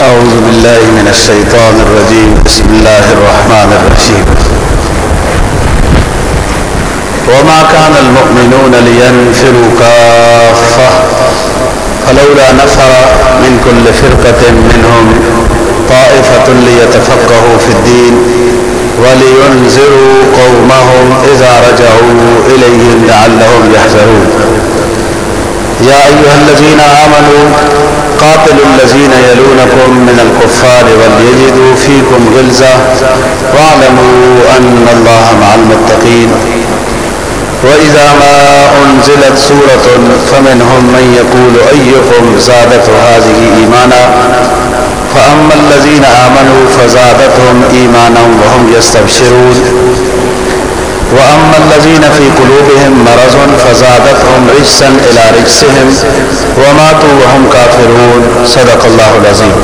أعوذ بالله من الشيطان الرجيم. بسم الله الرحمن الرحيم. وما كان المؤمنون لينفروا كافة فلولا نفر من كل فرقة منهم طائفة ليتفقهوا في الدين ولينذروا قومهم إذا رجعوا إليهم لعلهم يحذرون يا أيها الذين آمنوا قاتلوا الذين يلونكم من الكفار وليجدوا فيكم غلظة واعلموا أن الله مع المتقين وإذا ما أنزلت سورة فمنهم من يقول أيكم زادته هذه إيمانا فأما الذين آمنوا فزادتهم إيمانا وهم يستبشرون وأما الذين في قلوبهم مرض فزادتهم رجسا إلى رجسهم وماتوا وهم كافرون صدق الله العظيم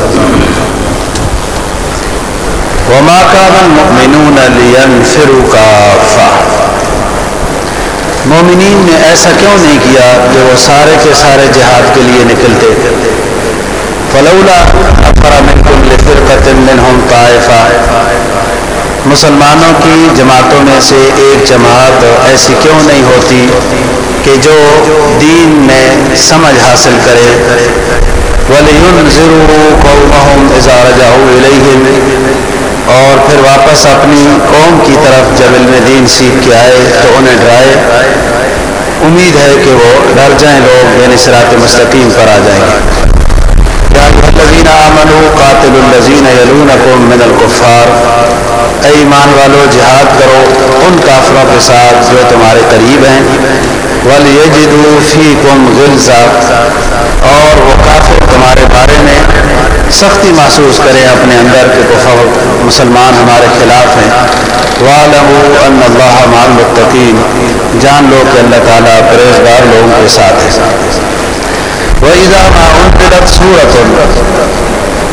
وما كان المؤمنون لينفروا كافة مومنین نے ایسا کیوں نہیں کیا کہ وہ سارے کے سارے جہاد کے لیے نکلتے فلولا افر من کل فرقت منہم طائفہ مسلمانوں کی جماعتوں میں سے ایک جماعت ایسی کیوں نہیں ہوتی کہ جو دین میں سمجھ حاصل کرے۔ وَلِيُنْزِرُوا قَوْمَهُمْ إِذَا رَجَعُوا إِلَيْهِمْ اور پھر واپس اپنی قوم کی طرف جب علم دین سیکھ کے آئے تو انہیں ڈرائے امید ہے کہ وہ ڈر جائیں لوگ یعنی صراط مستقیم پر آ جائیں گے الذین آمنوا قاتل الذین یلونکم من الکفار اے ایمان والو جہاد کرو ان کافروں کے ساتھ جو تمہارے قریب ہیں وَلْيَجِدُوا فِيكُمْ غِلْزَةً اور وہ کافر تمہارے بارے میں سختی محسوس کریں اپنے اندر کہ وہ مسلمان ہمارے خلاف ہیں وَعْلَمُوا أَنَّ اللَّهَ مَعَ الْمُتَّقِينَ جان لو کہ اللہ تعالیٰ پرہیزگار لوگوں کے ساتھ ہیں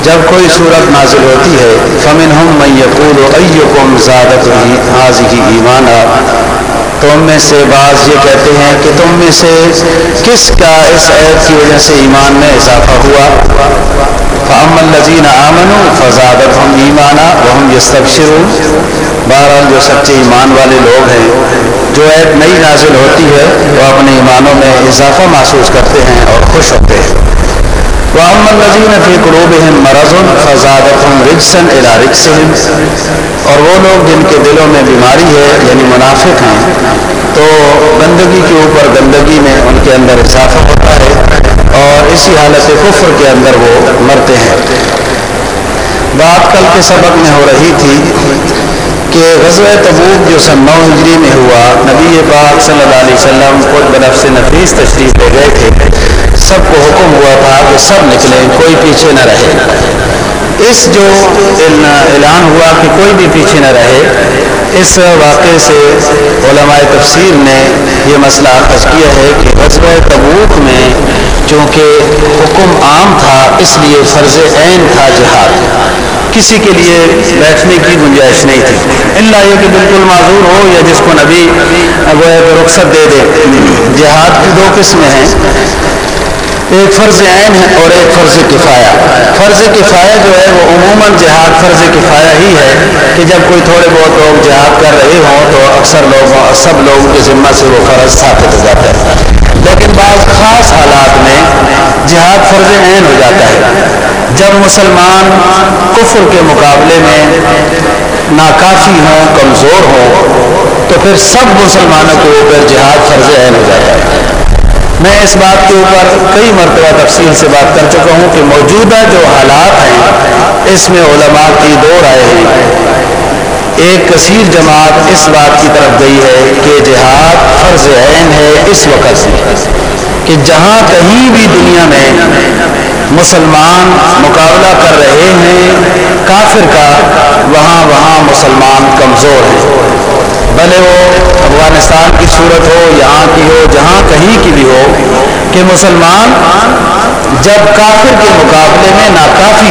جب کوئی صورت نازل ہوتی ہے فَمِنْهُمْ مَنْ يَقُولُ أَيُّكُمْ زَادَتْهِ هَذِهِ إِيمَانًا تو ان میں سے بعض یہ کہتے ہیں کہ تم میں سے کس کا اس عید کی وجہ سے ایمان میں اضافہ ہوا فَأَمَّا الَّذِينَ آمَنُوا فَزَادَتْهُمْ إِيمَانًا وَهُمْ يَسْتَبْشِرُونَ بہرحال جو سچے ایمان والے لوگ ہیں جو عید نئی نازل ہوتی ہے وہ اپنے ایمانوں میں اضافہ محسوس کرتے ہیں اور خوش ہوتے ہیں وَأَمَّا الَّذِينَ فِي قُلُوبِهِم مَرَضٌ فَزَادَتْهُمْ رِجْسًا إِلَى رِجْسِهِمْ اور وہ لوگ جن کے دلوں میں بیماری ہے یعنی منافق ہیں تو گندگی کے اوپر گندگی میں ان کے اندر اضافہ ہوتا ہے اور اسی حالت کفر کے اندر وہ مرتے ہیں بات کل کے سبق میں ہو رہی تھی کہ غزوہ تبوک جو سن نو ہجری میں ہوا نبی پاک صلی اللہ علیہ وسلم خود بنفس نفیس تشریف لے گئے تھے سب کو حکم ہوا تھا کہ سب نکلیں کوئی پیچھے نہ رہے اس جو اعلان ہوا کہ کوئی بھی پیچھے نہ رہے اس واقعے سے علماء تفسیر نے یہ مسئلہ اخذ کیا ہے کہ غزوہ تبوک میں چونکہ حکم عام تھا اس لیے فرض عین تھا جہاد کسی کے لیے بیٹھنے کی گنجائش نہیں تھی اللہ یہ کہ بالکل معذور ہو یا جس کو نبی گویا کہ رخصت دے دے جہاد کی دو قسمیں ہیں ایک فرض عین ہے اور ایک فرض کفایا فرض کفایا جو ہے، وہ عموماً جہاد فرض کفایا ہی ہے کہ جب کوئی تھوڑے بہت لوگ جہاد کر رہے ہوں تو اکثر لوگ سب لوگوں کے ذمہ سے وہ فرض ثابت ہو جاتا ہے لیکن بعض خاص حالات میں جہاد فرض عین ہو جاتا ہے۔ جب مسلمان کفر کے مقابلے میں ناکافی ہوں کمزور ہوں تو پھر سب مسلمانوں کے اوپر جہاد فرض عین ہو جاتا ہے۔ میں اس بات کے اوپر کئی مرتبہ تفصیل سے بات کر چکا ہوں کہ موجودہ جو حالات ہیں، اس میں علماء کی دو رائے ہیں۔ ایک کثیر جماعت اس بات کی طرف گئی ہے کہ جہاد فرض عین ہے اس وقت کہ جہاں کہیں بھی دنیا میں مسلمان مقابلہ کر رہے ہیں کافر کا وہاں وہاں مسلمان کمزور ہیں بھلے وہ افغانستان کی صورت ہو یہاں کی ہو جہاں کہیں کی بھی ہو کہ مسلمان جب کافر کے مقابلے میں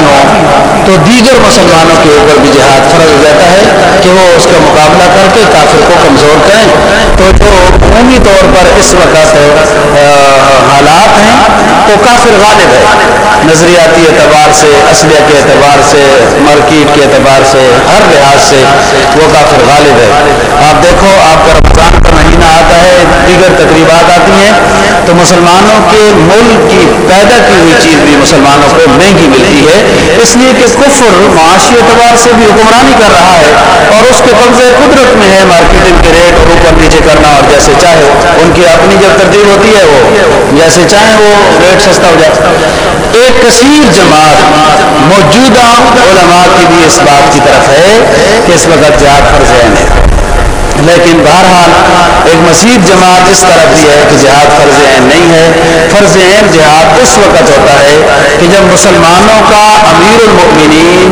ناکافی ہوں تو دیگر مسلمانوں کے اوپر بھی جہاد فرض رہتا ہے کہ وہ اس کا مقابلہ کر کے کافر کو کمزور کریں تو جو عمومی طور پر اس وقت حالات ہیں وہ کافر غالب ہے نظریاتی اعتبار سے اسلحے کے اعتبار سے مارکیٹ کے اعتبار سے ہر لحاظ سے وہ کافر غالب ہے آپ دیکھو آپ کا رمضان کا مہینہ آتا ہے دیگر تقریبات آتی ہیں تو مسلمانوں کے ملک پیدا کی ہوئی چیز بھی مسلمانوں کو مہنگی ملتی ہے اس لیے کہ کفر معاشی اعتبار سے بھی حکمرانی کر رہا ہے اور اس کے قبضے قدرت میں ہے مارکیٹنگ کے ریٹ اوپر نیچے کرنا اور جیسے چاہے ان کی اپنی جب ترتیب ہوتی ہے وہ۔ جیسے چاہیں وہ ریٹ سستا ہو جائے ایک کثیر جماعت موجودہ علماء کی بھی اس بات کی طرف ہے کہ اس وقت جہاد فرض ہے لیکن بہرحال ایک مزید جماعت اس طرف بھی ہے کہ جہاد فرض عین نہیں ہے فرض عین جہاد اس وقت ہوتا ہے۔ کہ جب مسلمانوں کا امیر المؤمنین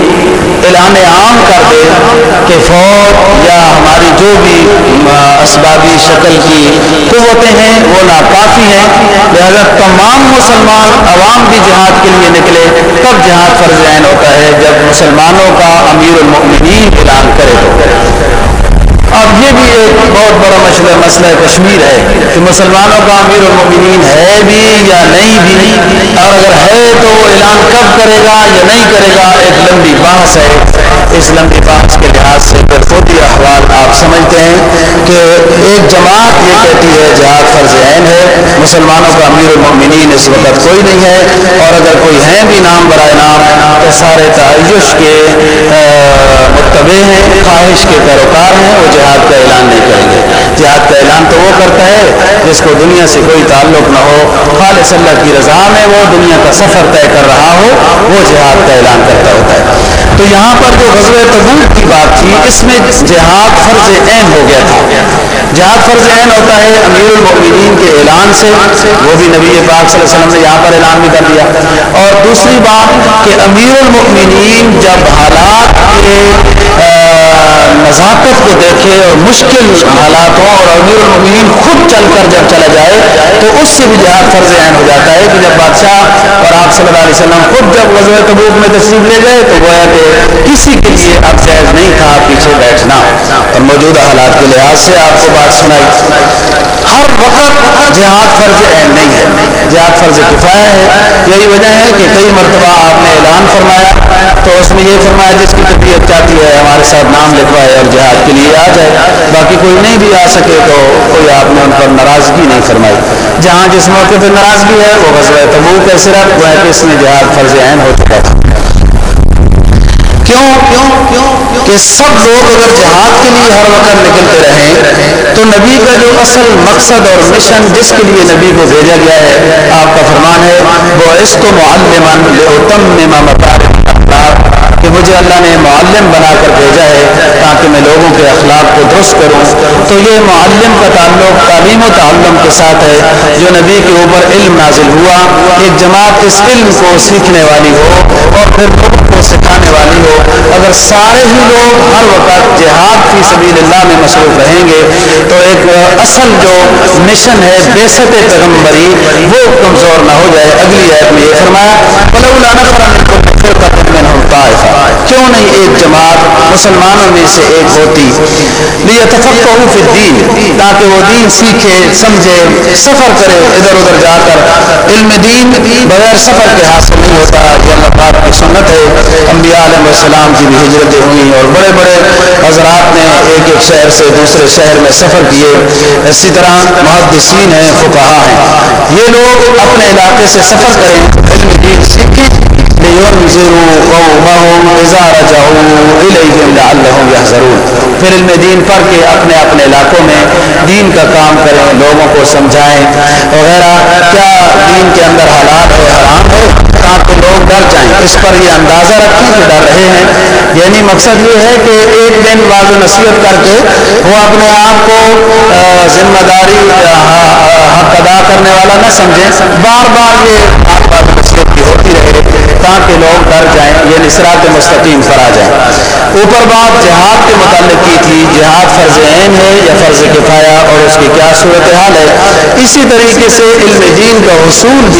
اعلان عام کر دے کہ فوج یا ہماری جو بھی اسبابی شکل کی قوتیں ہیں وہ ناکافی ہیں لہذا تمام مسلمان عوام بھی جہاد کے لیے نکلے تب جہاد فرض عین ہوتا ہے جب مسلمانوں کا امیر المؤمنین اعلان کرے اب یہ بھی ایک بہت بڑا مسئلہ مسئلہ کشمیر ہے کہ مسلمانوں کا امیر المومنین ہے بھی یا نہیں بھی اور اگر ہے تو وہ اعلان کب کرے گا یا نہیں کرے گا ایک لمبی بحث ہے اس لمبی بحث کے لحاظ سے پھر خود ہی احوال آپ سمجھتے ہیں کہ ایک جماعت یہ کہتی ہے جہاد فرض عین ہے مسلمانوں کا امیر المومنین اس وقت کوئی نہیں ہے اور اگر کوئی ہیں بھی نام برائے نام تو سارے تعیش کے متبع ہیں خواہش کے پیروکار ہیں وہ جہاد کا اعلان نہیں کریں گے جہاد کا اعلان تو وہ کرتا ہے جس کو دنیا سے کوئی تعلق نہ ہو خالص اللہ کی رضا میں وہ دنیا کا سفر طے کر رہا ہو وہ جہاد کا اعلان کرتا ہوتا ہے تو یہاں پر جو غزوہ تبوک کی بات تھی اس میں جہاد فرض عین ہو گیا تھا جہاد فرض عین ہوتا ہے امیر المومنین کے اعلان سے وہ بھی نبی پاک صلی اللہ علیہ وسلم نے یہاں پر اعلان بھی کر دیا اور دوسری بات کہ امیر المومنین جب حالات کے نزاکت کو دیکھے اور مشکل حالات ہوں اور امیر المؤمنین خود چل کر جب چلا جائے تو اس سے بھی جہاد فرض عین ہو جاتا ہے۔ کہ جب بادشاہ اور آپ صلی اللہ علیہ وسلم خود جب غزوہ تبوک میں تشریف لے گئے تو گویا کہ کسی کے لیے اب جائز نہیں تھا۔ پیچھے بیٹھنا اور موجودہ حالات کے لحاظ سے، آپ کو بات سنائی ہر وقت جہاد فرض عین نہیں ہے جہاد فرض کفایا ہے یہی وجہ ہے کہ کئی مرتبہ آپ نے اعلان فرمایا تو اس میں یہ فرمایا جس کی طبیعت چاہتی ہے ہمارے ساتھ نام لکھوائے اور جہاد کے لیے آ جائے باقی کوئی نہیں بھی آ سکے تو کوئی آپ نے ان پر ناراضگی نہیں فرمائی جہاں جس موقع پہ ناراضگی ہے وہ غزوہ تبوک ہے صرف وہ ہے کہ اس میں جہاد فرض عین ہو چکا کیوں کیوں کہ سب لوگ اگر جہاد کے لیے ہر وقت نکلتے رہیں تو نبی کا جو اصل مقصد اور مشن جس کے لیے نبی کو بھیجا گیا ہے آپ کا فرمان ہے وہ اس تو معلمان کہ مجھے اللہ نے معلم بنا کر بھیجا ہے تاکہ میں لوگوں کے اخلاق کو درست کروں تو یہ معلم کا تعلق تعلیم و تعلم کے ساتھ ہے جو نبی کے اوپر علم نازل ہوا ایک جماعت اس علم کو سیکھنے والی ہو اور پھر لوگوں سکھانے والی ہو اگر سارے ہی لوگ ہر وقت جہاد فی سبیل اللہ میں مصروف رہیں گے، تو ایک اصل جو مشن ہے بیست پیغمبری وہ کمزور نہ ہو جائے اگلی ایپ میں یہ فرمایا فلولا نفر کیوں نہیں ایک جماعت مسلمانوں میں سے ایک ہوتی لیتفقہوا فی الدین تاکہ وہ دین سیکھے سمجھے سفر کرے ادھر ادھر جا کر علم دین بغیر سفر کے حاصل نہیں ہوتا یہ اللہ پاک کی سنت انبیاء علیہ السلام کی بھی ہجرتیں ہوئیں اور بڑے بڑے حضرات نے ایک ایک شہر سے دوسرے شہر میں سفر کیے اسی طرح محدثین ہیں فقہا ہیں یہ لوگ اپنے علاقے سے سفر کریں علم دین سیکھیں لینذروا پھر علم دین پڑھ کے اپنے اپنے علاقوں میں دین کا کام کریں لوگوں کو سمجھائیں وغیرہ کیا دین کے اندر حالات ہے حرام ہے کو لوگ ڈر جائیں اس پر یہ اندازہ رکھیں کہ ڈر رہے ہیں یعنی مقصد یہ ہے کہ ایک دن بعض نصیحت کر کے وہ اپنے آپ کو ذمہ داری حق ادا کرنے والا نہ سمجھیں بار بار یہ تاکہ لوگ ڈر جائیں یہ نصرات مستقیم پر آ جائیں اوپر بات جہاد کے متعلق کی تھی جہاد فرض عین ہے یا فرض کفایا اور اس کی کیا صورتحال ہے اسی طریقے سے علم دین کا حصول بھی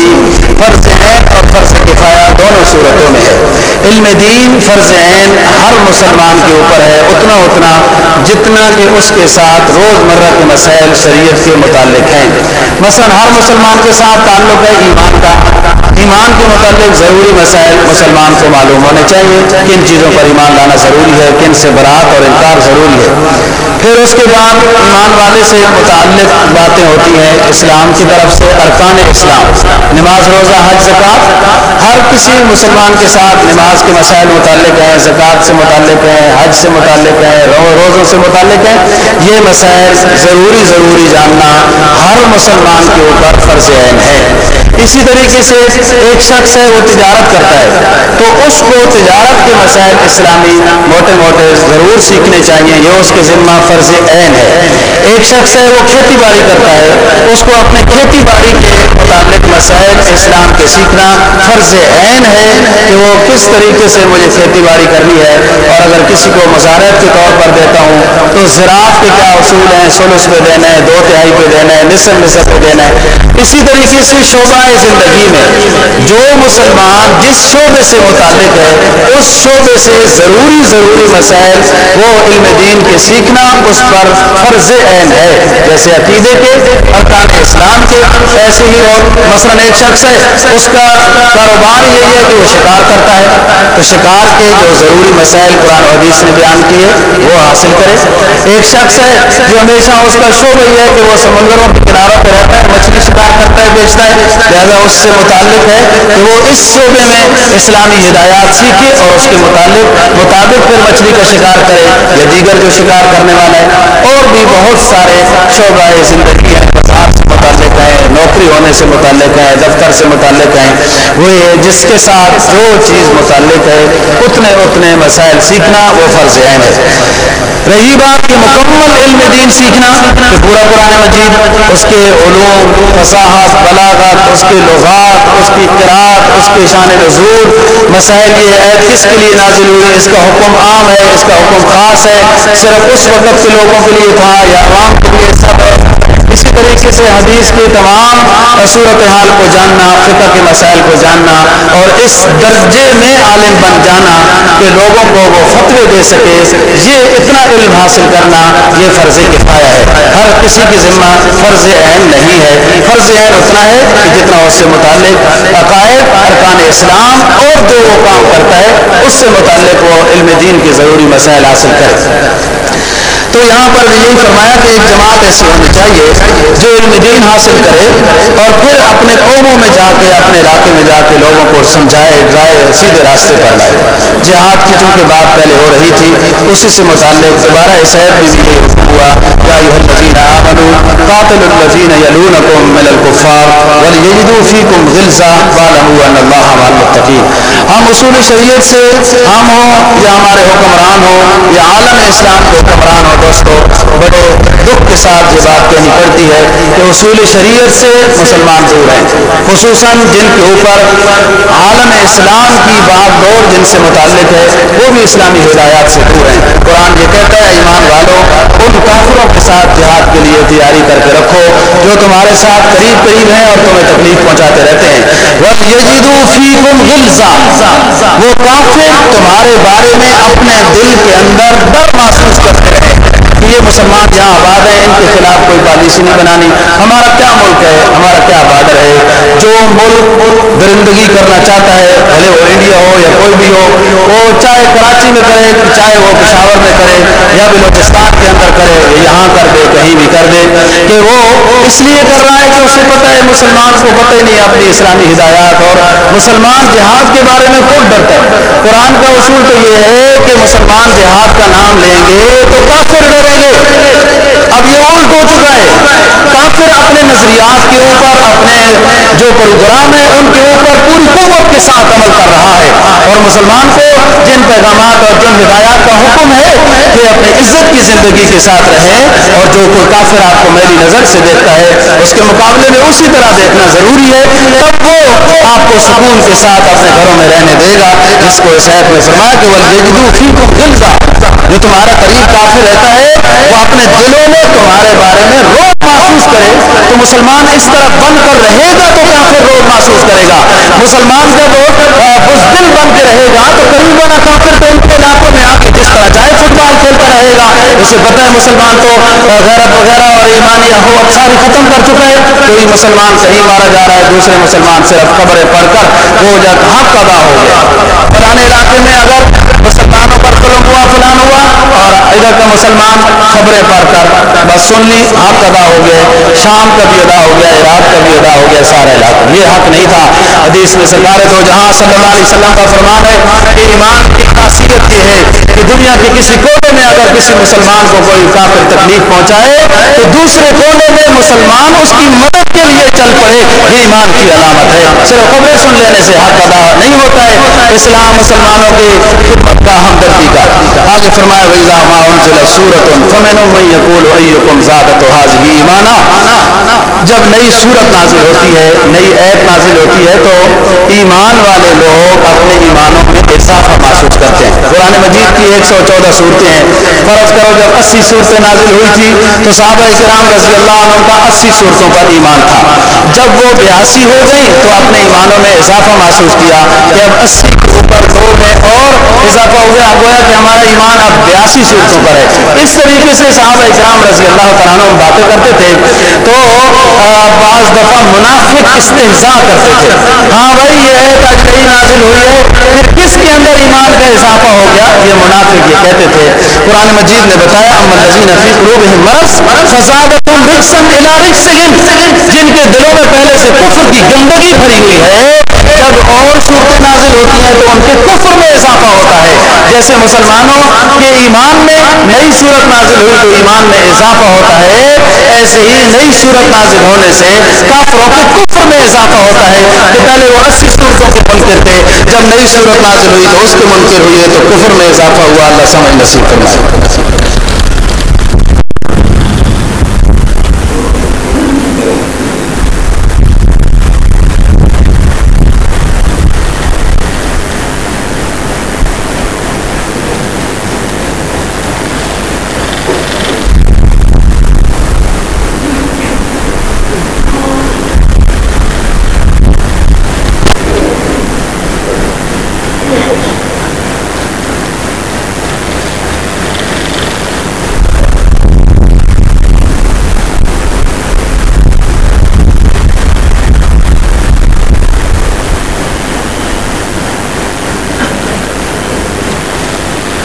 فرض عین اور فرض کفایا دونوں صورتوں میں ہے؟ علم دین فرض عین ہر مسلمان کے اوپر ہے اتنا اتنا جتنا کہ اس کے ساتھ روزمرہ کے مسائل شریعت کے متعلق ہیں مثلا ہر مسلمان کے ساتھ تعلق ہے ایمان کا ایمان کے متعلق ضروری مسائل مسلمان کو معلوم ہونے چاہیے کن چیزوں پر ایمان لانا ضروری ہے کن سے برات اور انکار ضروری ہے پھر اس کے بعد ایمان والے سے متعلق باتیں ہوتی ہیں اسلام کی طرف سے ارکان اسلام نماز روزہ حج زکوٰۃ ہر کسی مسلمان کے ساتھ نماز کے مسائل متعلق ہیں زکوٰۃ سے متعلق ہیں حج سے متعلق ہیں روزوں سے متعلق ہیں یہ مسائل ضروری ضروری جاننا ہر مسلمان کے اوپر فرض عین ہے۔ اسی طریقے سے ایک شخص ہے وہ تجارت کرتا ہے تو اس کو تجارت کے مسائل اسلامی موٹے موٹے ضرور سیکھنے چاہیے یہ اس کے ذمہ فرض عین ہے ایک شخص ہے وہ کھیتی باڑی کرتا ہے اس کو اپنے کھیتی باڑی کے متعلق مسائل اسلام کے سیکھنا فرض عین ہے کہ وہ کس طریقے سے مجھے کھیتی باڑی کرنی ہے اور اگر کسی کو مسارت کے طور پر دیتا ہوں تو زراعت کے کیا اصول ہیں سلس پہ دینا ہے دو تہائی پہ دینا ہے نصف نصف پہ دینا ہے اسی طریقے سے شعبہ زندگی میں جو مسلمان جس شعبے سے متعلق ہے اس شعبے سے ضروری ضروری مسائل وہ علم دین کے سیکھنا اس پر فرض عین ہے جیسے عقیدے کے ارکان اسلام کے ایسے ہی اور مثلا ایک شخص ہے اس کا کاروبار یہی ہے کہ وہ شکار کرتا ہے تو شکار کے جو ضروری مسائل قرآن و حدیث نے بیان کیے وہ حاصل کرے ایک شخص ہے جو ہمیشہ اس کا شعبہ یہ ہے کہ وہ سمندروں کے کناروں پہ رہتا ہے مچھلی شکار کرتا ہے بیچتا ہے لہٰذا اس سے متعلق ہے کہ وہ اس شعبے میں اسلامی ہدایات سیکھے اور اس کے متعلق مطابق پھر مچھلی کا شکار کرے یا دیگر جو شکار کرنے والا ہے اور بھی بہت سارے شعبہ زندگی ہے بس آپ متعلق ہیں نوکری ہونے سے متعلق ہیں دفتر سے متعلق ہیں وہ جس کے ساتھ جو چیز متعلق ہے اتنے اتنے مسائل سیکھنا وہ فرض عین ہے رہی بات کہ مکمل علم دین سیکھنا کہ پورا قرآن مجید اس کے علوم فصاحت بلاغت اس کے لغات اس کی قرآت اس کے شان نزول مسائل یہ عید کس کے لیے نازل ہوئی اس کا حکم عام ہے اس کا حکم خاص ہے صرف اس وقت کے لوگوں کے لیے تھا یا عوام کے لیے سب اسی طریقے سے حدیث کی تمام صورت حال کو جاننا فقہ کے مسائل کو جاننا اور اس درجے میں عالم بن جانا کہ لوگوں کو وہ فتوے دے سکے یہ اتنا علم حاصل کرنا یہ فرض کفایا ہے ہر کسی کی ذمہ، فرض عین نہیں ہے، فرض عین اتنا ہے کہ جتنا اس سے متعلق عقائد ارکان اسلام اور جو وہ کام کرتا ہے اس سے متعلق وہ علم دین کے ضروری مسائل حاصل کرے تو یہاں پر یہی فرمایا کہ ایک جماعت ایسی ہونی چاہیے جو علم دین حاصل کرے اور پھر اپنے قوموں میں جا کے اپنے علاقے میں جا کے لوگوں کو سمجھائے ڈرائے سیدھے راستے پر لائے جہاد کی چونکہ بات پہلے ہو رہی تھی اسی سے متعلق دوبارہ صحت میں بھی ہوا قاتل الذین یلونکم من الکفار ولیجدوا فیکم غلظہ فاعلموا ان اللہ مع المتقین ہم اصول شریعت سے، ہم ہوں یا ہمارے حکمران ہوں یا عالم اسلام کے حکمران ہوں دوستو بڑے دکھ کے ساتھ یہ بات کہنی پڑتی ہے۔ کہ اصول شریعت سے مسلمان دور ہیں خصوصاً جن کے اوپر عالم اسلام کی بعض لوگ جن سے متعلق ہے وہ بھی اسلامی ہدایات سے دور ہیں قرآن یہ کہتا ہے، ایمان والوں ان کافروں کے ساتھ جہاد کے لیے تیاری کر رکھو جو تمہارے ساتھ قریب قریب ہیں اور تمہیں تکلیف پہنچاتے رہتے ہیں وہ کافر تمہارے بارے میں اپنے دل کے اندر ڈر محسوس کرتے ہیں یہ مسلمان یہاں آباد ہیں ان کے خلاف کوئی پالیسی نہیں بنانی ہمارا کیا ملک ہے؟ ہمارا کیا بارڈر ہے؟ جو ملک درندگی کرنا چاہتا ہے بھلے وہ انڈیا ہو یا کوئی بھی ہو، وہ چاہے کراچی میں کرے، چاہے وہ پشاور میں کرے، یا بلوچستان کے اندر کرے یا یہاں کر دے کہیں بھی کر دے کہ وہ اس لیے کر رہا ہے کہ اسے پتہ ہے مسلمان کو پتہ ہی نہیں اپنی اسلامی ہدایات اور مسلمان جہاد کے بارے میں خود ڈرتا ہے۔ قرآن کا اصول تو یہ ہے کہ مسلمان جہاد کا نام لیں گے تو کافر ڈریں گے اب یہ الٹ ہو چکا ہے کافر اپنے نظریات کے اوپر اپنے جو پروگرام ہے ان کے اوپر پوری قوت کے ساتھ عمل کر رہا ہے۔ اور مسلمان کو جن پیغامات اور جن ہدایات کا حکم ہے کہ اپنی عزت کی زندگی کے ساتھ رہیں اور جو کوئی کافر آپ کو میری نظر سے دیکھتا ہے۔ اس کے مقابلے میں اسی طرح دیکھنا ضروری ہے تب وہ آپ کو سکون کے ساتھ اپنے گھروں میں رہنے دے گا جس کو شاید میں فرمایا کہ ولیجدو فیکم غلظہ جو تمہارے قریب کافر رہتا ہے وہ اپنے دلوں میں تمہارے مسلمان اس طرح بن کر رہے گا تو کافر غور محسوس کرے گا۔ مسلمان جب بزدل بن کے رہے گا تو کہیں وہ نہ کافر تو ان کے علاقوں میں آ کے جس طرح جائے فٹ بال کھیلتا رہے گا۔ سے پتہ ہے مسلمان تو غیرت وغیرہ اور ایمانی ہو ساری ختم کر چکا ہے کوئی مسلمان کہیں مارا جا رہا ہے دوسرے مسلمان صرف خبریں پڑھ کر وہ جب حق ادا ہو گیا فلانے علاقے میں اگر مسلمانوں پر ظلم ہوا فلان ہوا اور ادھر کا مسلمان خبریں پڑھ کر بس سن لی حق ادا ہو گئے شام کا بھی ادا ہو گیا عراق کا بھی ادا ہو گیا سارے۔ علاقے یہ حق نہیں تھا۔ حدیث میں سرکار دو جہاں صلی اللہ علیہ وسلم کا فرمان ہے کہ ایمان کی خاصیت یہ ہے۔ کہ دنیا کے کسی کونے میں اگر کسی مسلمان کو کوئی کافر تکلیف پہنچائے تو دوسرے کونے میں مسلمان اس کی مدد کے لیے چل پڑے یہ ایمان کی علامت ہے۔ صرف خبریں سن لینے سے حق ادا نہیں ہوتا ہے۔ اسلام مسلمانوں کی خدمت کا ہمدردی کا آگے فرمایا ویزا ما انزل سورت فمنهم من يقول زادت هذه ایمانا جب نئی صورت نازل ہوتی ہے نئی ایت نازل ہوتی ہے تو ایمان والے لوگ اپنے ایمانوں میں اضافہ محسوس کرتے ہیں قرآن مجید کی ایک سو چودہ صورتیں ہیں فرض کرو جب اسی صورتیں نازل ہوئی تھی۔ تو صحابہ کرام رضی اللہ عنہ کا اسی صورتوں پر ایمان جب وہ بیاسی ہو گئی تو اپنے ایمانوں میں اضافہ محسوس کیا۔ کہ اب اسی کے اوپر دو میں اور اضافہ ہو گیا۔ گویا کہ ہمارا ایمان اب بیاسی صورتوں پر ہے اس طریقے سے صحابہ کرام رضی اللہ تعالیٰ عنہ باتیں کرتے تھے تو بعض دفعہ منافق استحضاء کرتے تھے ہاں بھائی یہ ہے نئی نازل ہوئی ہے کس کے اندر ایمان کا اضافہ ہو گیا یہ منافق یہ کہتے تھے۔ قرآن مجید نے بتایا ام الذین فی قلوبہم مرض فزادتهم رجسا الی رجسہم جن کے دلوں میں پہلے سے کفر کی گندگی بھری ہوئی ہے؟ جب اور صورتیں نازل ہوتی ہیں تو ان کے کفر میں اضافہ ہوتا ہے۔ جیسے مسلمانوں کے ایمان میں نئی صورت نازل ہوئی تو ایمان میں اضافہ ہوتا ہے، ایسے ہی نئی صورت نازل ہونے سے کافروں کے کفر میں اضافہ ہوتا ہے۔ کہ پہلے وہ اسی صورتوں کے منکر تھے، جب نئی صورت نازل ہوئی تو اس کے منکر ہوئے تو کفر میں اضافہ ہوا، اللہ سمجھ نصیب فرمائے